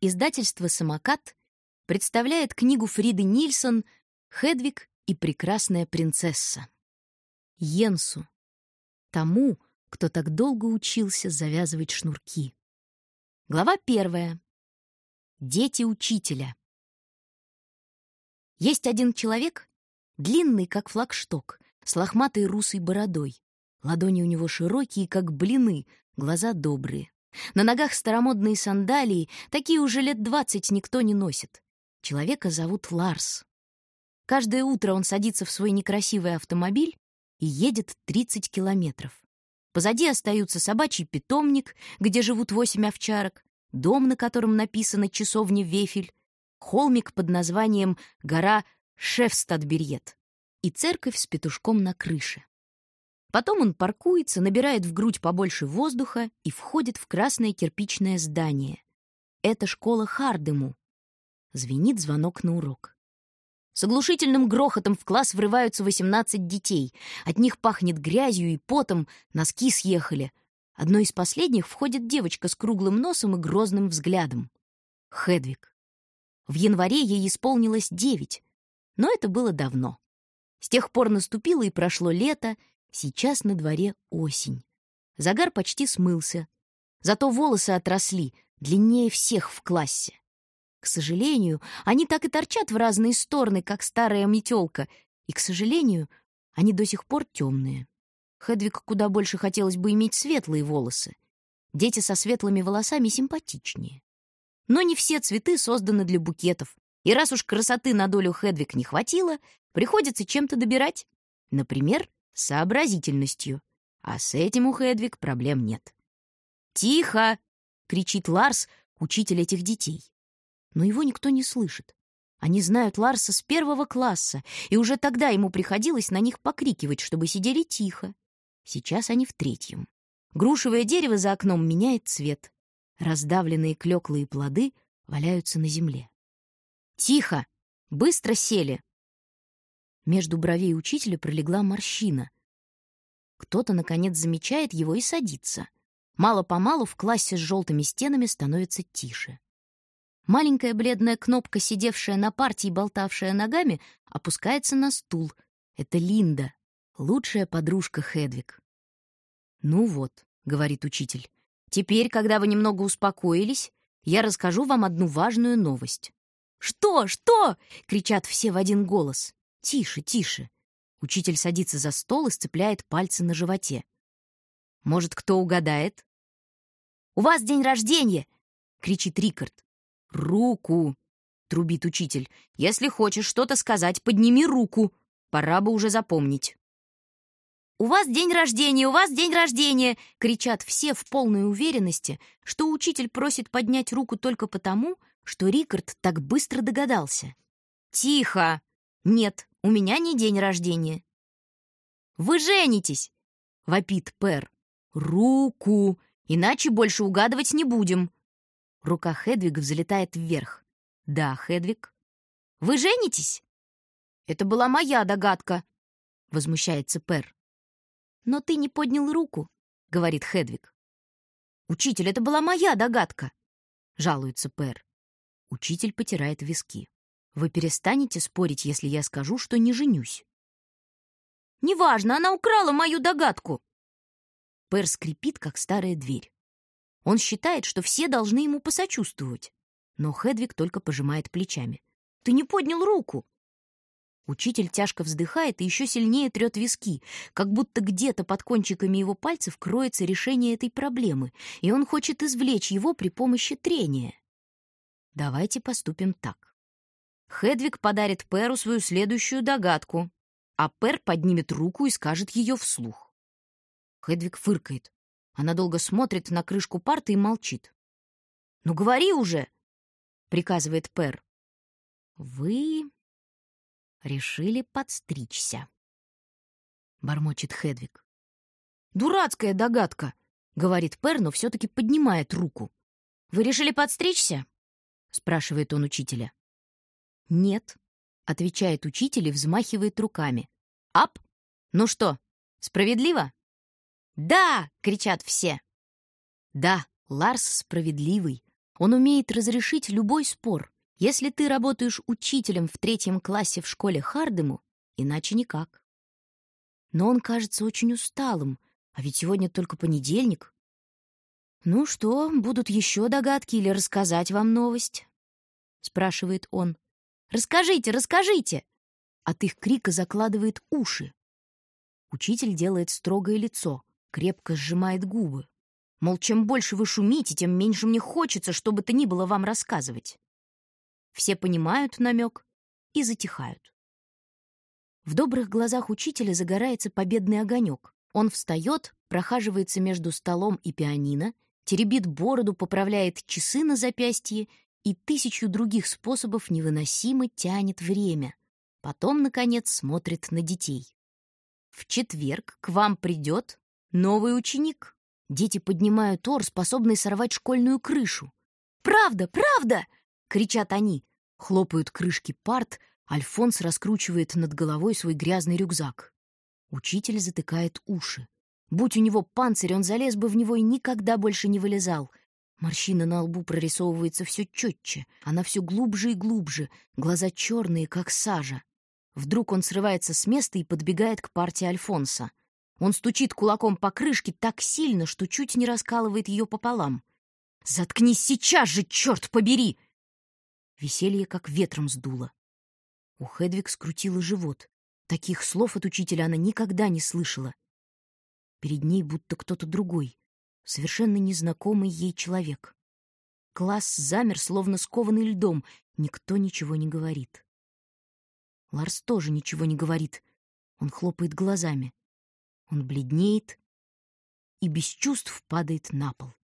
Издательство «Самокат» представляет книгу Фриды Нильсон «Хедвиг и прекрасная принцесса». Йенсу, тому, кто так долго учился завязывать шнурки. Глава первая. Дети учителя. Есть один человек, длинный, как флагшток, с лохматой русой бородой. Ладони у него широкие, как блины, глаза добрые. На ногах старомодные сандалии, такие уже лет двадцать никто не носит. Человека зовут Ларс. Каждое утро он садится в свой некрасивый автомобиль и едет 30 километров. Позади остаются собачий питомник, где живут восемь овчарок, дом, на котором написано «Часовня Вефель», холмик под названием «Гора Шефстадберьет» и церковь с петушком на крыше. Потом он паркуется, набирает в грудь побольше воздуха и входит в красное кирпичное здание. Это школа Хардему. Звенит звонок на урок. С оглушительным грохотом в класс врываются 18 детей. От них пахнет грязью и потом, носки съехали. Одной из последних входит девочка с круглым носом и грозным взглядом. Хедвиг. В январе ей исполнилось девять, но это было давно. С тех пор наступило и прошло лето, Сейчас на дворе осень. Загар почти смылся. Зато волосы отросли, длиннее всех в классе. К сожалению, они так и торчат в разные стороны, как старая метелка, и, к сожалению, они до сих пор темные. Хедвиг куда больше хотелось бы иметь светлые волосы. Дети со светлыми волосами симпатичнее. Но не все цветы созданы для букетов, и раз уж красоты на долю Хедвиг не хватило, приходится чем-то добирать. Например, сообразительностью. А с этим у Хедвиг проблем нет. «Тихо!» — кричит Ларс, учитель этих детей. Но его никто не слышит. Они знают Ларса с первого класса, и уже тогда ему приходилось на них покрикивать, чтобы сидели тихо. Сейчас они в третьем. Грушевое дерево за окном меняет цвет. Раздавленные клеклые плоды валяются на земле. «Тихо! Быстро сели!» Между бровей учителя пролегла морщина. Кто-то, наконец, замечает его и садится. Мало-помалу в классе с желтыми стенами становится тише. Маленькая бледная кнопка, сидевшая на парте и болтавшая ногами, опускается на стул. Это Линда, лучшая подружка Хедвиг. «Ну вот», — говорит учитель, — «теперь, когда вы немного успокоились, я расскажу вам одну важную новость». «Что? Что?» — кричат все в один голос. «Тише, тише!» Учитель садится за стол и сцепляет пальцы на животе. «Может, кто угадает?» «У вас день рождения!» — кричит Рикард. «Руку!» — трубит учитель. «Если хочешь что-то сказать, подними руку. Пора бы уже запомнить». «У вас день рождения! У вас день рождения!» — кричат все в полной уверенности, что учитель просит поднять руку только потому, что Рикард так быстро догадался. «Тихо! Нет, у меня не день рождения». «Вы женитесь!» — вопит Пер. «Руку! Иначе больше угадывать не будем!» Рука Хедвига взлетает вверх. «Да, Хедвиг». «Вы женитесь?» «Это была моя догадка», — возмущается Пер. «Но ты не поднял руку», — говорит Хедвиг. «Учитель, это была моя догадка», — жалуется Пер. Учитель потирает виски. Вы перестанете спорить, если я скажу, что не женюсь? Неважно, она украла мою догадку. Пэр скрипит, как старая дверь. Он считает, что все должны ему посочувствовать. Но Хедвиг только пожимает плечами. Ты не поднял руку. Учитель тяжко вздыхает и еще сильнее трет виски, как будто где-то под кончиками его пальцев кроется решение этой проблемы, и он хочет извлечь его при помощи трения. Давайте поступим так. Хедвиг подарит Перу свою следующую догадку, а Пер поднимет руку и скажет ее вслух. Хедвиг фыркает. Она долго смотрит на крышку парты и молчит. «Ну говори уже!» — приказывает Пер. «Вы решили подстричься», — бормочет Хедвиг. «Дурацкая догадка», — говорит Пер, но все-таки поднимает руку. «Вы решили подстричься?» — спрашивает он учителя. «Нет», — отвечает учитель и взмахивает руками. «Ап! Ну что, справедливо?» «Да!» — кричат все. «Да, Ларс справедливый. Он умеет разрешить любой спор. Если ты работаешь учителем в третьем классе в школе Хардему, иначе никак. Но он кажется очень усталым, а ведь сегодня только понедельник. «Ну что, будут еще догадки или рассказать вам новость?» — спрашивает он. «Расскажите, расскажите!» От их крика закладывает уши. Учитель делает строгое лицо, крепко сжимает губы. Мол, чем больше вы шумите, тем меньше мне хочется, чтобы то ни было вам рассказывать. Все понимают намек и затихают. В добрых глазах учителя загорается победный огонек. Он встает, прохаживается между столом и пианино, теребит бороду, поправляет часы на запястье и тысячу других способов невыносимо тянет время. Потом, наконец, смотрит на детей. В четверг к вам придет новый ученик. Дети поднимают ор, способный сорвать школьную крышу. «Правда, правда!» — кричат они. Хлопают крышки парт, Альфонс раскручивает над головой свой грязный рюкзак. Учитель затыкает уши. Будь у него панцирь, он залез бы в него и никогда больше не вылезал. Морщина на лбу прорисовывается все четче, она все глубже и глубже, глаза черные, как сажа. Вдруг он срывается с места и подбегает к партии Альфонса. Он стучит кулаком по крышке так сильно, что чуть не раскалывает ее пополам. «Заткнись сейчас же, черт побери!» Веселье как ветром сдуло. У Хедвиг скрутило живот. Таких слов от учителя она никогда не слышала. Перед ней будто кто-то другой, совершенно незнакомый ей человек. Класс замер, словно скованный льдом, никто ничего не говорит. Ларс тоже ничего не говорит. Он хлопает глазами. Он бледнеет и без чувств падает на пол.